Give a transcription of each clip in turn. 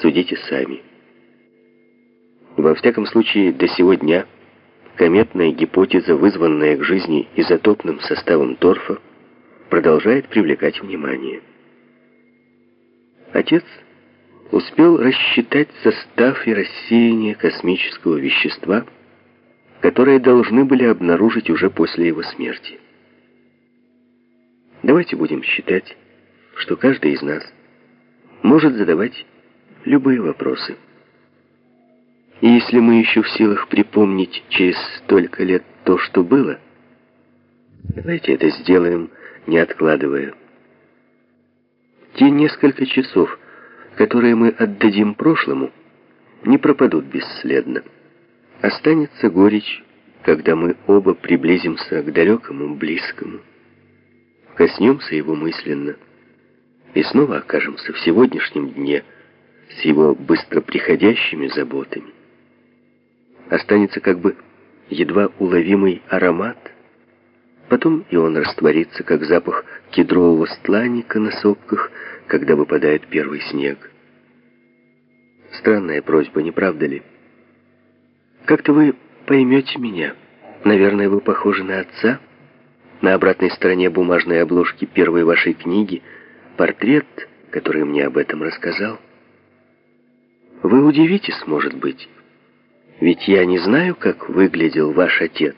судите сами. Во всяком случае, до сего дня кометная гипотеза, вызванная к жизни изотопным составом торфа, продолжает привлекать внимание. Отец успел рассчитать состав и рассеяние космического вещества, которые должны были обнаружить уже после его смерти. Давайте будем считать, что каждый из нас может задавать любые вопросы. И если мы еще в силах припомнить через столько лет то, что было, давайте это сделаем, не откладывая. Те несколько часов, которые мы отдадим прошлому, не пропадут бесследно. Останется горечь, когда мы оба приблизимся к далекому, близкому, коснемся его мысленно и снова окажемся в сегодняшнем дне с его быстро приходящими заботами. Останется как бы едва уловимый аромат, потом и он растворится, как запах кедрового стланника на сопках, когда выпадает первый снег. Странная просьба, не правда ли? Как-то вы поймете меня. Наверное, вы похожи на отца. На обратной стороне бумажной обложки первой вашей книги портрет, который мне об этом рассказал. Вы удивитесь, может быть, ведь я не знаю, как выглядел ваш отец.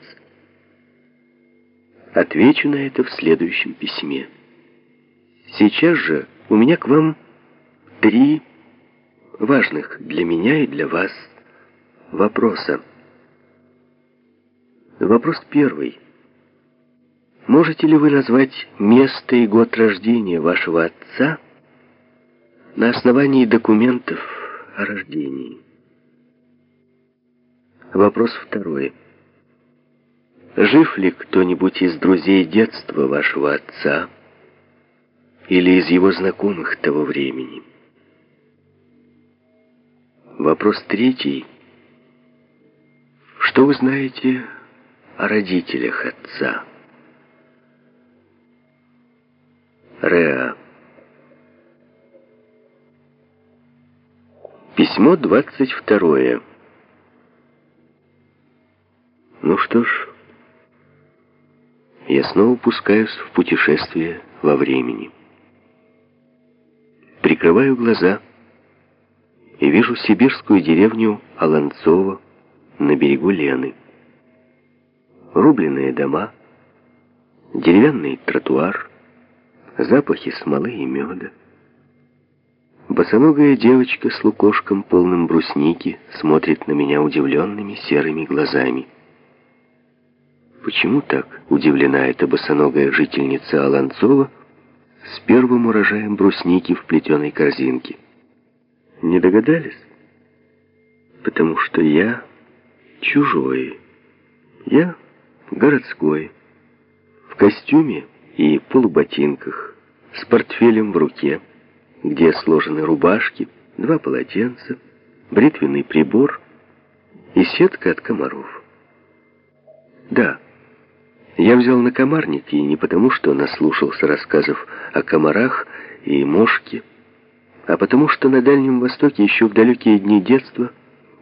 Отвечу на это в следующем письме. Сейчас же у меня к вам три важных для меня и для вас вопроса. Вопрос первый. Можете ли вы назвать место и год рождения вашего отца на основании документов о рождении? Вопрос второй. Жив ли кто-нибудь из друзей детства вашего отца или из его знакомых того времени? Вопрос третий. Что вы знаете о родителях отца? Реа. Письмо двадцать второе. Ну что ж, я снова пускаюсь в путешествие во времени. Прикрываю глаза и вижу сибирскую деревню Аланцово на берегу Лены. Рубленные дома, деревянный тротуар, запахи смолы и меда. Босоногая девочка с лукошком, полным брусники, смотрит на меня удивленными серыми глазами. Почему так удивлена эта босоногая жительница Аланцова с первым урожаем брусники в плетеной корзинке? Не догадались? Потому что я чужой. Я городской. В костюме и полуботинках, с портфелем в руке, где сложены рубашки, два полотенца, бритвенный прибор и сетка от комаров. Да, я взял на комарники не потому, что наслушался рассказов о комарах и мошке, а потому что на Дальнем Востоке еще в далекие дни детства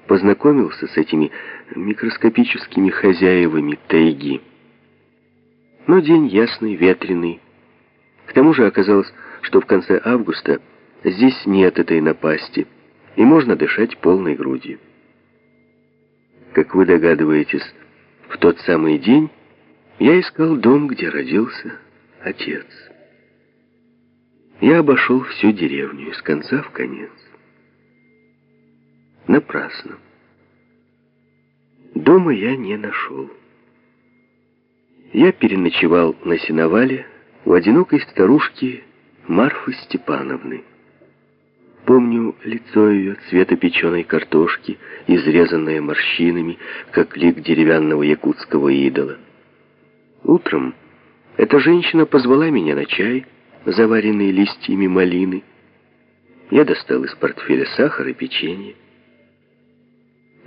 познакомился с этими микроскопическими хозяевами тайги. Но день ясный, ветреный. К тому же оказалось, что в конце августа здесь нет этой напасти, и можно дышать полной грудью. Как вы догадываетесь, в тот самый день я искал дом, где родился отец. Я обошел всю деревню с конца в конец. Напрасно. Дома я не нашел. Я переночевал на сеновале у одинокой старушки Марфы Степановны. Помню лицо ее цвета печеной картошки, изрезанное морщинами, как лик деревянного якутского идола. Утром эта женщина позвала меня на чай, заваренный листьями малины. Я достал из портфеля сахар и печенье.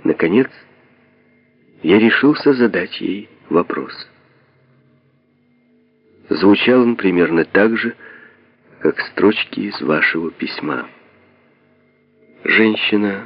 Наконец, я решился задать ей вопрос. Звучал он примерно так же, как строчки из вашего письма. Женщина